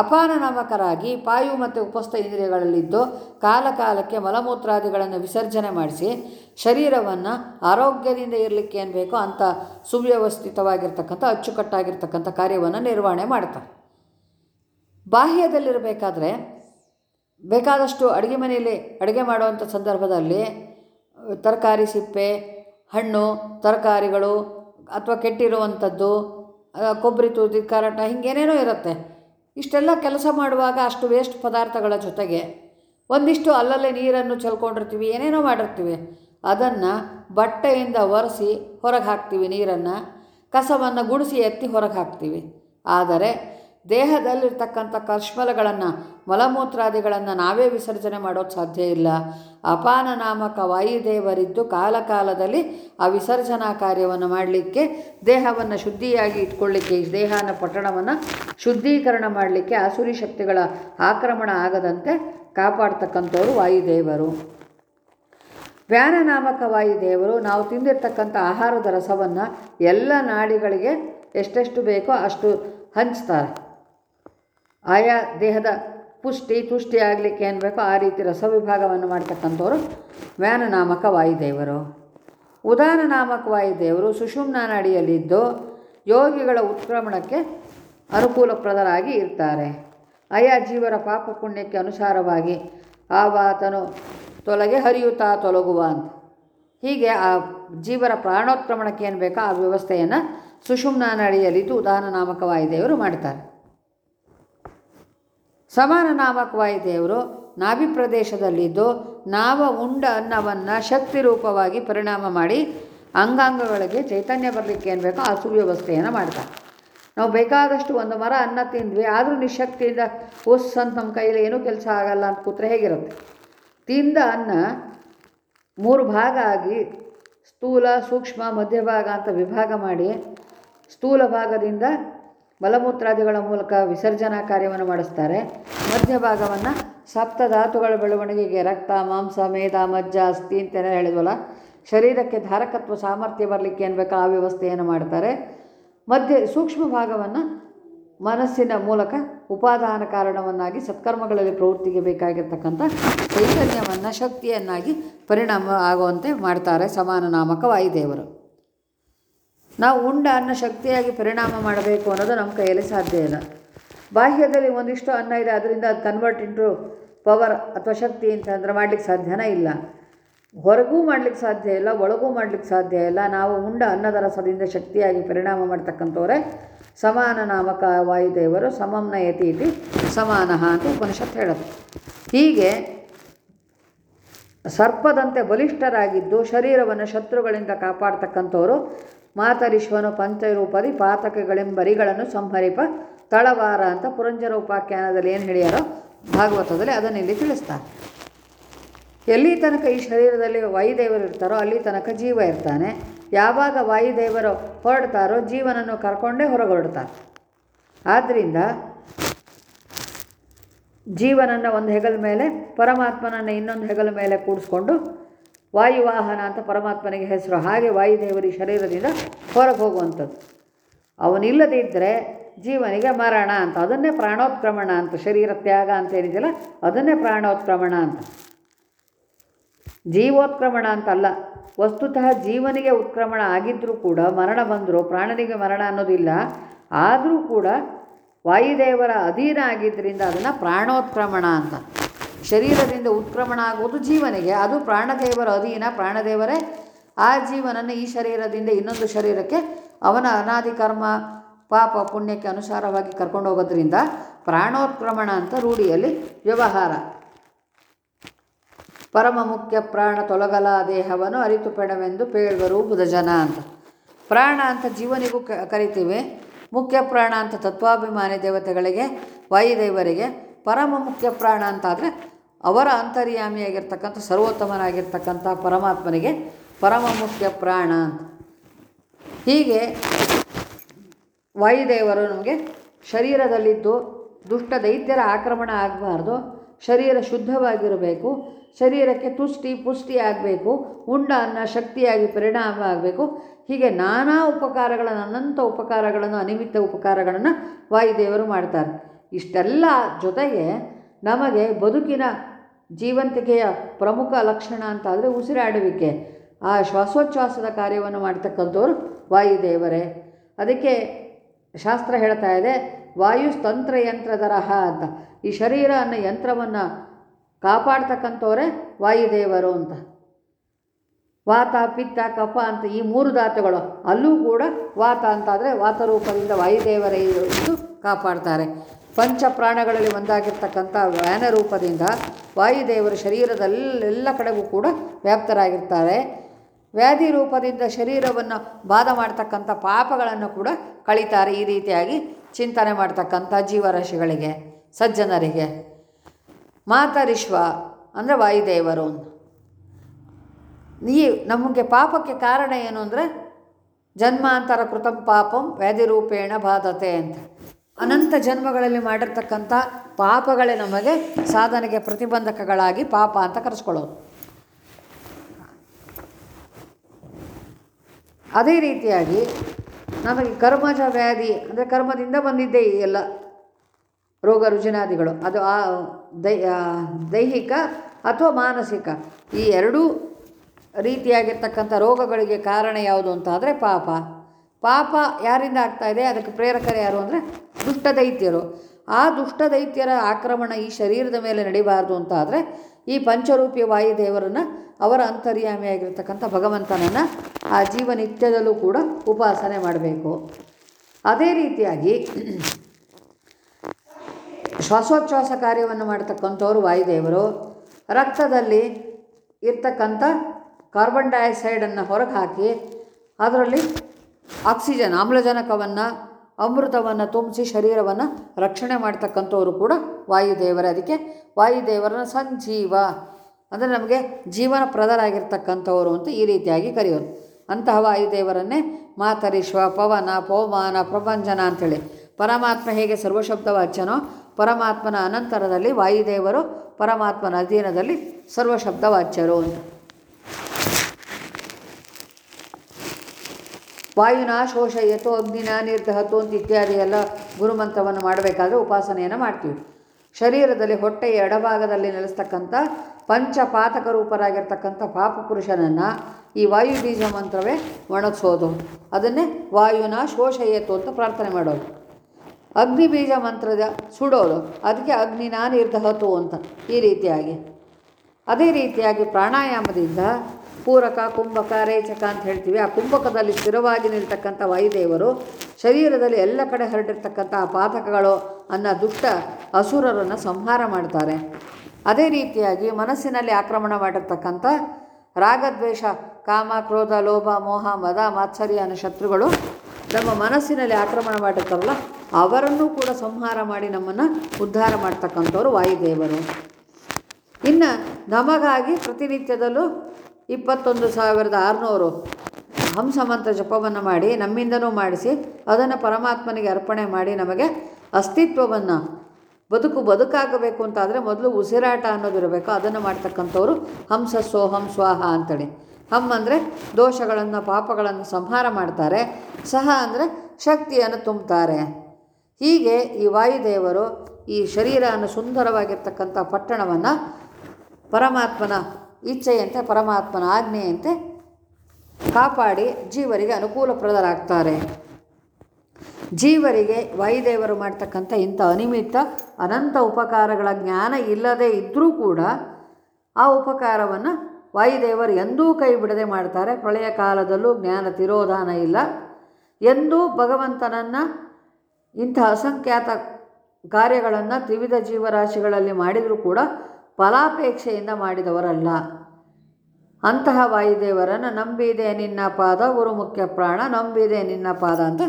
ಅಪಾನ ನಾಮಕರಾಗಿ ಪಾಯು ಮತ್ತು ಉಪಸ್ಥ ಇಂದ್ರಿಯಗಳಲ್ಲಿದ್ದು ಕಾಲಕಾಲಕ್ಕೆ ಮಲಮೂತ್ರಾದಿಗಳನ್ನು ವಿಸರ್ಜನೆ ಮಾಡಿಸಿ ಶರೀರವನ್ನು ಆರೋಗ್ಯದಿಂದ ಇರಲಿಕ್ಕೆ ಏನು ಬೇಕೋ ಅಂಥ ಸುವ್ಯವಸ್ಥಿತವಾಗಿರ್ತಕ್ಕಂಥ, ಅಚ್ಚುಕಟ್ಟಾಗಿರ್ತಕ್ಕಂಥ ಕಾರ್ಯವನ್ನು ನಿರ್ವಹಣೆ ಮಾಡ್ತಾರೆ. ಬಾಹ್ಯದಲ್ಲಿರಬೇಕಾದ್ರೆ ಬೇಕಾದಷ್ಟು ಅಡುಗೆ ಮನೆಯಲ್ಲಿ ಅಡುಗೆ ಮಾಡುವಂಥ ಸಂದರ್ಭದಲ್ಲಿ ತರಕಾರಿ ಸಿಪ್ಪೆ, ಹಣ್ಣು, ತರಕಾರಿಗಳು ಅಥವಾ ಕೆಟ್ಟಿರುವಂಥದ್ದು ಕೊಬ್ಬರಿ ತೂದಿ ಕರಟ ಹಿಂಗೇನೇನೋ ಇರುತ್ತೆ. ಇಷ್ಟೆಲ್ಲ ಕೆಲಸ ಮಾಡುವಾಗ ಅಷ್ಟು ವೇಸ್ಟ್ ಪದಾರ್ಥಗಳ ಜೊತೆಗೆ. ಒಂದಿಷ್ಟು ಅಲ್ಲಲ್ಲೇ ನೀರನ್ನು ಚೆಲ್ಕೊಂಡಿರ್ತೀವಿ, ಏನೇನೋ ಮಾಡಿರ್ತೀವಿ. ಅದನ್ನು ಬಟ್ಟೆಯಿಂದ ಒರೆಸಿ ಹೊರಗೆ ಹಾಕ್ತೀವಿ ನೀರನ್ನು. ಕಸವನ್ನು ಗುಡಿಸಿ ಎತ್ತಿ ಹೊರಗೆ ಹಾಕ್ತೀವಿ. ಆದರೆ ದೇಹದಲ್ಲಿರ್ತಕ್ಕಂಥ ಕರ್ಷ್ಮಲಗಳನ್ನು ಮಲಮೂತ್ರಾದಿಗಳನ್ನು ನಾವೇ ವಿಸರ್ಜನೆ ಮಾಡೋದು ಸಾಧ್ಯ ಇಲ್ಲ. ಅಪಾನ ನಾಮಕ ವಾಯುದೇವರಿದ್ದು ಕಾಲಕಾಲದಲ್ಲಿ ಆ ವಿಸರ್ಜನಾ ಕಾರ್ಯವನ್ನು ಮಾಡಲಿಕ್ಕೆ, ದೇಹವನ್ನು ಶುದ್ಧಿಯಾಗಿ ಇಟ್ಕೊಳ್ಳಿಕ್ಕೆ ದೇಹನ ಪಟ್ಟಣವನ್ನು ಶುದ್ಧೀಕರಣ ಮಾಡಲಿಕ್ಕೆ ಆಸುರಿ ಶಕ್ತಿಗಳ ಆಕ್ರಮಣ ಆಗದಂತೆ ಕಾಪಾಡ್ತಕ್ಕಂಥವ್ರು ವಾಯುದೇವರು. ವ್ಯಾನನಾಮಕ ವಾಯುದೇವರು, ನಾವು ತಿಂದಿರ್ತಕ್ಕಂಥ ಆಹಾರದ ರಸವನ್ನು ಎಲ್ಲ ನಾಡಿಗಳಿಗೆ ಎಷ್ಟೆಷ್ಟು ಬೇಕೋ ಅಷ್ಟು ಹಂಚ್ತಾರೆ. ಆಯಾ ದೇಹದ ಪುಷ್ಟಿ, ತುಷ್ಟಿ ಆಗಲಿಕ್ಕೆ ಏನು ಬೇಕೋ ಆ ರೀತಿ ರಸವಿಭಾಗವನ್ನು ಮಾಡ್ತಕ್ಕಂಥವ್ರು ವ್ಯಾನ ನಾಮಕ ವಾಯುದೇವರು. ಉದಾನ ನಾಮಕ ವಾಯುದೇವರು ಸುಷುಮ್ನ ನಾಡಿಯಲ್ಲಿದ್ದು ಯೋಗಿಗಳ ಉತ್ಕ್ರಮಣಕ್ಕೆ ಅನುಕೂಲಪ್ರದರಾಗಿ ಇರ್ತಾರೆ. ಆಯಾ ಜೀವರ ಪಾಪ ಪುಣ್ಯಕ್ಕೆ ಅನುಸಾರವಾಗಿ ಆವಾತನು ತೊಲಗೆ ಹರಿಯುತ್ತಾ ತೊಲಗುವ ಅಂತ. ಹೀಗೆ ಆ ಜೀವರ ಪ್ರಾಣೋತ್ಕ್ರಮಣಕ್ಕೆ ಏನು ಬೇಕೋ ಆ ವ್ಯವಸ್ಥೆಯನ್ನು ಸುಷುಮ್ನ ನಾಡಿಯಲ್ಲಿದ್ದು ಉದಾನ ನಾಮಕ ವಾಯುದೇವರು ಮಾಡ್ತಾರೆ. ಸಮಾನ ನಾಮಕ ವಾಯುದೇವರು ನಾಭಿ ಪ್ರದೇಶದಲ್ಲಿದ್ದು ನಾವ ಉಂಡ ಅನ್ನವನ್ನು ಶಕ್ತಿ ರೂಪವಾಗಿ ಪರಿಣಾಮ ಮಾಡಿ ಅಂಗಾಂಗಗಳಿಗೆ ಚೈತನ್ಯ ಬರಲಿಕ್ಕೆ ಏನು ಬೇಕೋ ಆ ಸುವ್ಯವಸ್ಥೆಯನ್ನು ಮಾಡ್ತಾರೆ. ನಾವು ಬೇಕಾದಷ್ಟು ಒಂದು ಮರ ಅನ್ನ ತಿಂದ್ವಿ, ಆದರೂ ನಿಶಕ್ತಿಯಿಂದ ಉಸ್ ಅಂತ ನಮ್ಮ ಕೈಯಲ್ಲಿ ಏನೂ ಕೆಲಸ ಆಗಲ್ಲ ಅಂತ ಕೂತ್ರೆ ಹೇಗಿರುತ್ತೆ? ತಿಂದ ಅನ್ನ ಮೂರು ಭಾಗ ಆಗಿ ಸ್ಥೂಲ, ಸೂಕ್ಷ್ಮ, ಮಧ್ಯಭಾಗ ಅಂತ ವಿಭಾಗ ಮಾಡಿ ಸ್ಥೂಲ ಭಾಗದಿಂದ ಮಲಮೂತ್ರಾದಿಗಳ ಮೂಲಕ ವಿಸರ್ಜನಾ ಕಾರ್ಯವನ್ನು ಮಾಡಿಸ್ತಾರೆ. ಮಧ್ಯಭಾಗವನ್ನು ಸಪ್ತಧಾತುಗಳ ಬೆಳವಣಿಗೆಗೆ ರಕ್ತ, ಮಾಂಸ ಮೇಧ ಮಜ್ಜ, ಅಸ್ಥಿ ಅಂತೆಲ್ಲ ಹೇಳಿದ್ವಲ್ಲ? ಶರೀರಕ್ಕೆ ಧಾರಕತ್ವ, ಸಾಮರ್ಥ್ಯ ಬರಲಿಕ್ಕೆ ಏನು ಆ ವ್ಯವಸ್ಥೆಯನ್ನು ಮಾಡ್ತಾರೆ. ಮಧ್ಯ ಸೂಕ್ಷ್ಮ ಭಾಗವನ್ನು ಮನಸ್ಸಿನ ಮೂಲಕ ಉಪಾದಾನ ಕಾರಣವನ್ನಾಗಿ ಸತ್ಕರ್ಮಗಳಲ್ಲಿ ಪ್ರವೃತ್ತಿಗೆ ಬೇಕಾಗಿರ್ತಕ್ಕಂಥ ಚೈತನ್ಯವನ್ನು ಶಕ್ತಿಯನ್ನಾಗಿ ಪರಿಣಾಮ ಆಗುವಂತೆ ಮಾಡ್ತಾರೆ ಸಮಾನ ನಾಮಕ ವಾಯುದೇವರು. ನಾವು ಉಂಡ ಅನ್ನ ಶಕ್ತಿಯಾಗಿ ಪರಿಣಾಮ ಮಾಡಬೇಕು ಅನ್ನೋದು ನಮ್ಮ ಕೈಯಲ್ಲಿ ಸಾಧ್ಯ ಇಲ್ಲ. ಬಾಹ್ಯದಲ್ಲಿ ಒಂದಿಷ್ಟು ಅನ್ನ ಇದೆ, ಅದರಿಂದ ಅದು ಕನ್ವರ್ಟ್ ಇಂಟು ಪವರ್ ಅಥವಾ ಶಕ್ತಿ ಅಂತಂದ್ರೆ ಮಾಡಲಿಕ್ಕೆ ಸಾಧ್ಯನೇ ಇಲ್ಲ. ಹೊರಗೂ ಮಾಡಲಿಕ್ಕೆ ಸಾಧ್ಯ ಇಲ್ಲ, ಒಳಗೂ ಮಾಡಲಿಕ್ಕೆ ಸಾಧ್ಯ ಇಲ್ಲ. ನಾವು ಉಂಡ ಅನ್ನದ ರಸದಿಂದ ಶಕ್ತಿಯಾಗಿ ಪರಿಣಾಮ ಮಾಡ್ತಕ್ಕಂಥವರೇ ಸಮಾನ ನಾಮಕ ವಾಯುದೇವರು ಸಮಂನ ಯತಿ ಇತಿ ಸಮಾನ ಅಂತ ಉಪನಿಷತ್ ಹೇಳೋದು. ಹೀಗೆ ಸರ್ಪದಂತೆ ಬಲಿಷ್ಠರಾಗಿದ್ದು ಶರೀರವನ್ನು ಶತ್ರುಗಳಿಂದ ಕಾಪಾಡ್ತಕ್ಕಂಥವರು ಮಾತರಿಶ್ವನು ಪಂಚರೂಪದಿ ಪಾತಕಗಳೆಂಬರಿಗಳನ್ನು ಸಂಹರಿಪ ತಳವಾರ ಅಂತ ಪುರಂಜರ ಉಪಾಖ್ಯಾನದಲ್ಲಿ ಏನು ಹೇಳ್ಯಾರೋ ಭಾಗವತದಲ್ಲಿ ಅದನ್ನು ಇಲ್ಲಿ ತಿಳಿಸ್ತಾರೆ. ಎಲ್ಲಿ ತನಕ ಈ ಶರೀರದಲ್ಲಿ ವಾಯುದೇವರು ಇರ್ತಾರೋ ಅಲ್ಲಿ ತನಕ ಜೀವ ಇರ್ತಾನೆ. ಯಾವಾಗ ವಾಯುದೇವರು ಹೊರಡ್ತಾರೋ ಜೀವನನ್ನು ಕರ್ಕೊಂಡೇ ಹೊರಗೆ ಹೊರಡ್ತಾರೆ ಆದ್ದರಿಂದ ಜೀವನನ್ನು ಒಂದು ಹೆಗಲ ಮೇಲೆ, ಪರಮಾತ್ಮನನ್ನು ಇನ್ನೊಂದು ಹೆಗಲ ಮೇಲೆ ಕೂಡಿಸ್ಕೊಂಡು ವಾಯುವಾಹನ ಅಂತ ಪರಮಾತ್ಮನಿಗೆ ಹೆಸರು. ಹಾಗೆ ವಾಯುದೇವರಿ ಶರೀರದಿಂದ ಹೊರಗೆ ಹೋಗುವಂಥದ್ದು. ಅವನಿಲ್ಲದೇ ಇದ್ದರೆ ಜೀವನಿಗೆ ಮರಣ ಅಂತ, ಅದನ್ನೇ ಪ್ರಾಣೋತ್ಕ್ರಮಣ ಅಂತ, ಶರೀರ ತ್ಯಾಗ ಅಂತ ಏನಿದೆಯಲ್ಲ, ಅದನ್ನೇ ಪ್ರಾಣೋತ್ಕ್ರಮಣ ಅಂತ. ಜೀವೋತ್ಕ್ರಮಣ ಅಂತಲ್ಲ, ವಸ್ತುತಃ ಜೀವನಿಗೆ ಉತ್ಕ್ರಮಣ ಆಗಿದ್ದರೂ ಕೂಡ, ಮರಣ ಬಂದರೂ, ಪ್ರಾಣನಿಗೆ ಮರಣ ಅನ್ನೋದಿಲ್ಲ ಆದರೂ ಕೂಡ ವಾಯುದೇವರ ಅಧೀನ ಆಗಿದ್ದರಿಂದ ಅದನ್ನು ಪ್ರಾಣೋತ್ಕ್ರಮಣ ಅಂತ. ಶರೀರದಿಂದ ಉತ್ಕ್ರಮಣ ಆಗುವುದು ಜೀವನಿಗೆ. ಅದು ಪ್ರಾಣದೇವರ ಅಧೀನ, ಪ್ರಾಣದೇವರೇ, ಆ ಜೀವನನ್ನು ಈ ಶರೀರದಿಂದ ಇನ್ನೊಂದು ಶರೀರಕ್ಕೆ ಅವನ ಅನಾದಿ ಕರ್ಮ, ಪಾಪ, ಪುಣ್ಯಕ್ಕೆ ಅನುಸಾರವಾಗಿ ಕರ್ಕೊಂಡು ಹೋಗೋದ್ರಿಂದ ಪ್ರಾಣೋತ್ಕ್ರಮಣ ಅಂತ ರೂಢಿಯಲ್ಲಿ ವ್ಯವಹಾರ. ಪರಮ ಮುಖ್ಯ ಪ್ರಾಣ ತೊಲಗಲ ದೇಹವನ್ನು ಅರಿತು ಪೆಣವೆಂದು ಪೇಳುವರು ಬುಧಜನ ಅಂತ. ಪ್ರಾಣ ಅಂತ ಜೀವನಿಗೂ ಕರಿತೀವಿ. ಮುಖ್ಯ ಪ್ರಾಣ ಅಂತ ತತ್ವಾಭಿಮಾನಿ ದೇವತೆಗಳಿಗೆ, ವಾಯುದೇವರಿಗೆ ಪರಮ ಮುಖ್ಯ ಪ್ರಾಣ ಅಂತಾದರೆ ಅವರ ಅಂತರ್ಯಾಮಿಯಾಗಿರ್ತಕ್ಕಂಥ ಸರ್ವೋತ್ತಮನಾಗಿರ್ತಕ್ಕಂಥ ಪರಮಾತ್ಮನಿಗೆ ಪರಮ ಮುಖ್ಯ ಪ್ರಾಣ ಅಂತ. ಹೀಗೆ ವಾಯುದೇವರು ನಮಗೆ ಶರೀರದಲ್ಲಿದ್ದು ದುಷ್ಟ ದೈತ್ಯರ ಆಕ್ರಮಣ ಆಗಬಾರ್ದು, ಶರೀರ ಶುದ್ಧವಾಗಿರಬೇಕು, ಶರೀರಕ್ಕೆ ತುಷ್ಟಿ ಪುಷ್ಟಿ ಆಗಬೇಕು, ಉಂಡ ಅನ್ನ ಶಕ್ತಿಯಾಗಿ ಪರಿಣಾಮ ಆಗಬೇಕು. ಹೀಗೆ ನಾನಾ ಉಪಕಾರಗಳನ್ನು, ಅನಂತ ಉಪಕಾರಗಳನ್ನು, ಅನಿಮಿತ್ತ ಉಪಕಾರಗಳನ್ನು ವಾಯುದೇವರು ಮಾಡ್ತಾರೆ. ಇಷ್ಟೆಲ್ಲ ಜೊತೆಗೆ ನಮಗೆ ಬದುಕಿನ ಜೀವಂತಿಕೆಯ ಪ್ರಮುಖ ಲಕ್ಷಣ ಅಂತಾದರೆ ಉಸಿರಾಡುವಿಕೆ. ಆ ಶ್ವಾಸೋಚ್ಛ್ವಾಸದ ಕಾರ್ಯವನ್ನು ಮಾಡ್ತಕ್ಕಂಥವ್ರು ವಾಯುದೇವರೇ. ಅದಕ್ಕೆ ಶಾಸ್ತ್ರ ಹೇಳ್ತಾ ಇದೆ ವಾಯುಸ್ತಂತ್ರ ಯಂತ್ರದರಹ ಅಂತ. ಈ ಶರೀರ ಅನ್ನೋ ಯಂತ್ರವನ್ನು ಕಾಪಾಡ್ತಕ್ಕಂಥವರೇ ವಾಯುದೇವರು ಅಂತ. ವಾತ, ಪಿತ್ತ, ಕಫ ಅಂತ ಈ ಮೂರು ಧಾತುಗಳು ಅಲ್ಲೂ ಕೂಡ ವಾತ ಅಂತಾದರೆ ವಾತರೂಪದಿಂದ ವಾಯುದೇವರೇ ಇದ್ದು ಕಾಪಾಡ್ತಾರೆ. ಪಂಚ ಪ್ರಾಣಗಳಲ್ಲಿ ಒಂದಾಗಿರ್ತಕ್ಕಂಥ ವ್ಯಾನ ರೂಪದಿಂದ ವಾಯುದೇವರು ಶರೀರದಲ್ಲೆಲ್ಲ ಕಡೆಗೂ ಕೂಡ ವ್ಯಾಪ್ತರಾಗಿರ್ತಾರೆ. ವ್ಯಾಧಿ ರೂಪದಿಂದ ಶರೀರವನ್ನು ಬಾಧ ಮಾಡ್ತಕ್ಕಂಥ ಪಾಪಗಳನ್ನು ಕೂಡ ಕಳೀತಾರೆ ಈ ರೀತಿಯಾಗಿ ಚಿಂತನೆ ಮಾಡ್ತಕ್ಕಂಥ ಜೀವರಾಶಿಗಳಿಗೆ, ಸಜ್ಜನರಿಗೆ. ಮಾತರಿಶ್ವ ಅಂದರೆ ವಾಯುದೇವರು. ಈ ನಮಗೆ ಪಾಪಕ್ಕೆ ಕಾರಣ ಏನು ಅಂದರೆ ಜನ್ಮಾಂತರ ಕೃತಂ ಪಾಪಂ ವ್ಯಾಧಿ ರೂಪೇಣ ಬಾಧತೆ ಅಂತ. ಅನಂತ ಜನ್ಮಗಳಲ್ಲಿ ಮಾಡಿರ್ತಕ್ಕಂಥ ಪಾಪಗಳೇ ನಮಗೆ ಸಾಧನೆಗೆ ಪ್ರತಿಬಂಧಕಗಳಾಗಿ ಪಾಪ ಅಂತ ಕರೆಸ್ಕೊಳ್ಳೋದು. ಅದೇ ರೀತಿಯಾಗಿ ನಮಗೆ ಕರ್ಮಜ ವ್ಯಾಧಿ ಅಂದರೆ ಕರ್ಮದಿಂದ ಬಂದಿದ್ದೇ ಈ ಎಲ್ಲ ರೋಗ ರುಜಿನಾದಿಗಳು. ಅದು ಆ ದೈ ದೈಹಿಕ ಅಥವಾ ಮಾನಸಿಕ ಈ ಎರಡೂ ರೀತಿಯಾಗಿರ್ತಕ್ಕಂಥ ರೋಗಗಳಿಗೆ ಕಾರಣ ಯಾವುದು ಅಂತ ಆದರೆ ಪಾಪ. ಪಾಪ ಯಾರಿಂದ ಇದೆ? ಅದಕ್ಕೆ ಪ್ರೇರಕರು ಯಾರು ಅಂದರೆ ದುಷ್ಟ ದೈತ್ಯರು ಆ ದುಷ್ಟ ದೈತ್ಯರ ಆಕ್ರಮಣ ಈ ಶರೀರದ ಮೇಲೆ ನಡಿಬಾರ್ದು ಅಂತ ಆದರೆ ಈ ಪಂಚರೂಪಿಯ ವಾಯುದೇವರನ್ನು ಅವರ ಅಂತರ್ಯಾಮಿಯಾಗಿರ್ತಕ್ಕಂಥ ಭಗವಂತನನ್ನು ಆ ಜೀವನಿತ್ಯದಲ್ಲೂ ಕೂಡ ಉಪಾಸನೆ ಮಾಡಬೇಕು. ಅದೇ ರೀತಿಯಾಗಿ ಶ್ವಾಸೋಚ್ಛ್ವಾಸ ಕಾರ್ಯವನ್ನು ಮಾಡ್ತಕ್ಕಂಥವ್ರು ವಾಯುದೇವರು. ರಕ್ತದಲ್ಲಿ ಇರ್ತಕ್ಕಂಥ ಕಾರ್ಬನ್ ಡೈಆಕ್ಸೈಡನ್ನು ಹೊರಗೆ ಹಾಕಿ ಅದರಲ್ಲಿ ಆಕ್ಸಿಜನ್, ಆಮ್ಲಜನಕವನ್ನು, ಅಮೃತವನ್ನು ತುಂಬಿಸಿ ಶರೀರವನ್ನು ರಕ್ಷಣೆ ಮಾಡ್ತಕ್ಕಂಥವ್ರು ಕೂಡ ವಾಯುದೇವರೇ. ಅದಕ್ಕೆ ವಾಯುದೇವರನ್ನ ಸಂಜೀವ ಅಂದರೆ ನಮಗೆ ಜೀವನ ಪ್ರದರಾಗಿರ್ತಕ್ಕಂಥವರು ಅಂತ ಈ ರೀತಿಯಾಗಿ ಕರೆಯೋರು. ಅಂತಹ ವಾಯುದೇವರನ್ನೇ ಮಾತರಿಶ್ವ, ಪವನ, ಪವಮಾನ ಪ್ರಪಂಚನ ಅಂಥೇಳಿ. ಪರಮಾತ್ಮ ಹೇಗೆ ಸರ್ವಶಬ್ದವಾಚ್ಯನೋ, ಪರಮಾತ್ಮನ ಅನಂತರದಲ್ಲಿ ವಾಯುದೇವರು ಪರಮಾತ್ಮನ ಅಧೀನದಲ್ಲಿ ಸರ್ವಶಬ್ದವಾಚ್ಯರು ಅಂತ. ವಾಯುನ ಶೋಷಯತು ಅಗ್ನಿನ ನಿರ್ದಹತು ಅಂತ ಇತ್ಯಾದಿ ಎಲ್ಲ ಗುರುಮಂತ್ರವನ್ನು ಮಾಡಬೇಕಾದ್ರೆ ಉಪಾಸನೆಯನ್ನು ಮಾಡ್ತೀವಿ. ಶರೀರದಲ್ಲಿ ಹೊಟ್ಟೆಯ ಎಡಭಾಗದಲ್ಲಿ ನೆಲೆಸ್ತಕ್ಕಂಥ ಪಂಚಪಾತಕ ರೂಪರಾಗಿರ್ತಕ್ಕಂಥ ಪಾಪ ಪುರುಷನನ್ನು ಈ ವಾಯು ಬೀಜ ಮಂತ್ರವೇ ಒಣಗಿಸೋದು ಅದನ್ನೇ ವಾಯುನ ಶೋಷಯತು ಅಂತ ಪ್ರಾರ್ಥನೆ ಮಾಡೋದು. ಅಗ್ನಿ ಬೀಜ ಮಂತ್ರದ ಸುಡೋದು. ಅದಕ್ಕೆ ಅಗ್ನಿನ ನಿರ್ದಹತು ಅಂತ ಈ ರೀತಿಯಾಗಿ. ಅದೇ ರೀತಿಯಾಗಿ ಪ್ರಾಣಾಯಾಮದಿಂದ ಪೂರಕ ಕುಂಭಕ ರೇಚಕ ಅಂತ ಹೇಳ್ತೀವಿ. ಆ ಕುಂಭಕದಲ್ಲಿ ಸ್ಥಿರವಾಗಿ ನಿಲ್ತಕ್ಕಂಥ ವಾಯುದೇವರು ಶರೀರದಲ್ಲಿ ಎಲ್ಲ ಕಡೆ ಹರಡಿರ್ತಕ್ಕಂಥ ಆ ಪಾತಕಗಳು ಅನ್ನೋ ದುಷ್ಟ ಅಸುರರನ್ನು ಸಂಹಾರ ಮಾಡ್ತಾರೆ. ಅದೇ ರೀತಿಯಾಗಿ ಮನಸ್ಸಿನಲ್ಲಿ ಆಕ್ರಮಣ ಮಾಡಿರ್ತಕ್ಕಂಥ ರಾಗದ್ವೇಷ, ಕಾಮ, ಕ್ರೋಧ, ಲೋಭ, ಮೋಹ, ಮದ, ಮಾತ್ಸರ್ಯ ಅನ್ನೋ ಶತ್ರುಗಳು ನಮ್ಮ ಮನಸ್ಸಿನಲ್ಲಿ ಆಕ್ರಮಣ ಮಾಡಿರ್ತಾರಲ್ಲ, ಅವರನ್ನು ಕೂಡ ಸಂಹಾರ ಮಾಡಿ ನಮ್ಮನ್ನು ಉದ್ಧಾರ ಮಾಡ್ತಕ್ಕಂಥವ್ರು ವಾಯುದೇವರು. ಇನ್ನು ನಮಗಾಗಿ ಪ್ರತಿನಿತ್ಯದಲ್ಲೂ ಇಪ್ಪತ್ತೊಂದು ಸಾವಿರದ ಆರುನೂರು. ಹಂಸಮಂತ್ರ ಜಪವನ್ನು ಮಾಡಿ ನಮ್ಮಿಂದನೂ ಮಾಡಿಸಿ ಅದನ್ನು ಪರಮಾತ್ಮನಿಗೆ ಅರ್ಪಣೆ ಮಾಡಿ ನಮಗೆ ಅಸ್ತಿತ್ವವನ್ನು ಬದುಕು ಬದುಕಾಗಬೇಕು ಅಂತಾದರೆ ಮೊದಲು ಉಸಿರಾಟ ಅನ್ನೋದಿರಬೇಕು ಅದನ್ನು ಮಾಡ್ತಕ್ಕಂಥವ್ರು ಹಂಸ, ಸೋಹಂ, ಸ್ವಾಹ ಅಂತೇಳಿ. ಹಮ್ ಅಂದರೆ ದೋಷಗಳನ್ನು, ಪಾಪಗಳನ್ನು ಸಂಹಾರ ಮಾಡ್ತಾರೆ. ಸಹ ಅಂದರೆ ಶಕ್ತಿಯನ್ನು ತುಂಬುತ್ತಾರೆ ಹೀಗೆ ಈ ವಾಯುದೇವರು ಈ ಶರೀರ ಅನ್ನು ಸುಂದರವಾಗಿರ್ತಕ್ಕಂಥ ಪಟ್ಟಣವನ್ನು ಪರಮಾತ್ಮನ ಇಚ್ಛೆಯಂತೆ, ಪರಮಾತ್ಮನ ಆಜ್ಞೆಯಂತೆ ಕಾಪಾಡಿ ಜೀವರಿಗೆ ಅನುಕೂಲಪ್ರದರಾಗ್ತಾರೆ. ಜೀವರಿಗೆ ವಾಯುದೇವರು ಮಾಡ್ತಕ್ಕಂಥ ಇಂಥ ಅನಿಮಿತ್ತ, ಅನಂತ ಉಪಕಾರಗಳ ಜ್ಞಾನ ಇಲ್ಲದೇ ಇದ್ದರೂ ಕೂಡ ಆ ಉಪಕಾರವನ್ನು ವಾಯುದೇವರು ಎಂದೂ ಕೈ ಬಿಡದೆ ಮಾಡ್ತಾರೆ. ಪ್ರಳಯ ಕಾಲದಲ್ಲೂ ಜ್ಞಾನ ತಿರೋಧಾನ ಇಲ್ಲ. ಎಂದೂ ಭಗವಂತನನ್ನು ಇಂಥ ಅಸಂಖ್ಯಾತ ಕಾರ್ಯಗಳನ್ನು ತ್ರಿವಿಧ ಜೀವರಾಶಿಗಳಲ್ಲಿ ಮಾಡಿದರೂ ಕೂಡ ಫಲಾಪೇಕ್ಷೆಯಿಂದ ಮಾಡಿದವರಲ್ಲ. ಅಂತಹ ವಾಯುದೇವರನ್ನು ನಂಬಿದೆ ನಿನ್ನ ಪಾದ ಗುರು ಮುಖ್ಯ ಪ್ರಾಣ, ನಂಬಿದೆ ನಿನ್ನ ಪಾದ ಅಂತ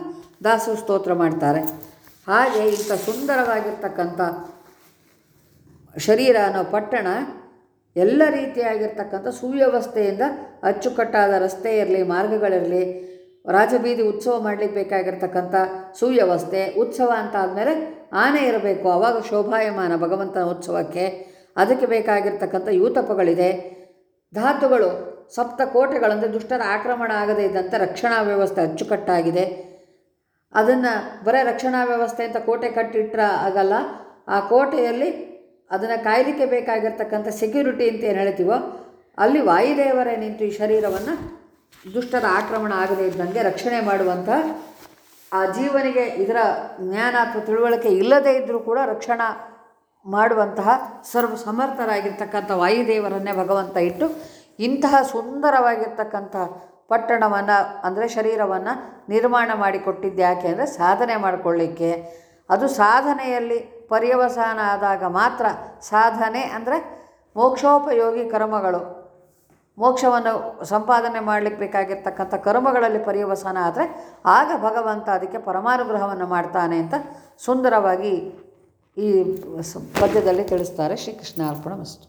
ದಾಸು ಸ್ತೋತ್ರ ಮಾಡ್ತಾರೆ. ಹಾಗೆ ಇಂಥ ಸುಂದರವಾಗಿರ್ತಕ್ಕಂಥ ಶರೀರ ಅನ್ನೋ ಪಟ್ಟಣ ಎಲ್ಲ ರೀತಿಯಾಗಿರ್ತಕ್ಕಂಥ ಸುವ್ಯವಸ್ಥೆಯಿಂದ ಅಚ್ಚುಕಟ್ಟಾದ ರಸ್ತೆ ಇರಲಿ, ಮಾರ್ಗಗಳಿರಲಿ, ರಾಜಬೀದಿ ಉತ್ಸವ ಮಾಡಲಿಕ್ಕೆ ಬೇಕಾಗಿರ್ತಕ್ಕಂಥ ಸುವ್ಯವಸ್ಥೆ, ಉತ್ಸವ ಅಂತ ಆದಮೇಲೆ ಆನೆ ಇರಬೇಕು. ಆವಾಗ ಶೋಭಾಯಮಾನ ಭಗವಂತನ ಉತ್ಸವಕ್ಕೆ ಅದಕ್ಕೆ ಬೇಕಾಗಿರ್ತಕ್ಕಂಥ ಯೂತಪಗಳಿದೆ. ಧಾತುಗಳು ಸಪ್ತ ಕೋಟೆಗಳಂದರೆ ದುಷ್ಟರ ಆಕ್ರಮಣ ಆಗದೇ ಇದ್ದಂಥ ರಕ್ಷಣಾ ವ್ಯವಸ್ಥೆ ಅಚ್ಚುಕಟ್ಟಾಗಿದೆ. ಅದನ್ನು ಬರೀ ರಕ್ಷಣಾ ವ್ಯವಸ್ಥೆ ಅಂತ ಕೋಟೆ ಕಟ್ಟಿಟ್ರೆ ಆಗಲ್ಲ. ಆ ಕೋಟೆಯಲ್ಲಿ ಅದನ್ನು ಕಾಯಲಿಕ್ಕೆ ಬೇಕಾಗಿರ್ತಕ್ಕಂಥ ಸೆಕ್ಯೂರಿಟಿ ಅಂತ ಏನು ಹೇಳ್ತೀವೋ, ಅಲ್ಲಿ ವಾಯುದೇವರೇ ನಿಂತು ಈ ಶರೀರವನ್ನು ದುಷ್ಟರ ಆಕ್ರಮಣ ಆಗದೇ ಇದ್ದಂಗೆ ರಕ್ಷಣೆ ಮಾಡುವಂಥ ಆ ಜೀವನಿಗೆ ಇದರ ಜ್ಞಾನ ಅಥವಾ ತಿಳುವಳಿಕೆ ಇಲ್ಲದೇ ಇದ್ದರೂ ಕೂಡ ರಕ್ಷಣಾ ಮಾಡುವಂತಹ ಸರ್ವ ಸಮರ್ಥರಾಗಿರ್ತಕ್ಕಂಥ ವಾಯುದೇವರನ್ನೇ ಭಗವಂತ ಇಟ್ಟು ಇಂತಹ ಸುಂದರವಾಗಿರ್ತಕ್ಕಂಥ ಪಟ್ಟಣವನ್ನು, ಅಂದರೆ ಶರೀರವನ್ನು ನಿರ್ಮಾಣ ಮಾಡಿಕೊಟ್ಟಿದ್ದು ಯಾಕೆ ಅಂದರೆ ಸಾಧನೆ ಮಾಡಿಕೊಳ್ಳಿಕ್ಕೆ. ಅದು ಸಾಧನೆಯಲ್ಲಿ ಪರ್ಯವಸಾನ ಆದಾಗ ಮಾತ್ರ ಸಾಧನೆ ಅಂದರೆ ಮೋಕ್ಷೋಪಯೋಗಿ ಕರ್ಮಗಳು. ಮೋಕ್ಷವನ್ನು ಸಂಪಾದನೆ ಮಾಡಲಿಕ್ಕೆ ಬೇಕಾಗಿರ್ತಕ್ಕಂಥ ಕರ್ಮಗಳಲ್ಲಿ ಪರ್ಯವಸಾನ ಆದರೆ ಆಗ ಭಗವಂತ ಅದಕ್ಕೆ ಪರಮಾನುಗ್ರಹವನ್ನು ಮಾಡ್ತಾನೆ ಅಂತ ಸುಂದರವಾಗಿ ಈ ಪದ್ಯದಲ್ಲಿ ತಿಳಿಸ್ತಾರೆ ಶ್ರೀಕೃಷ್ಣ ಅರ್ಪಣ ಮಸ್ತು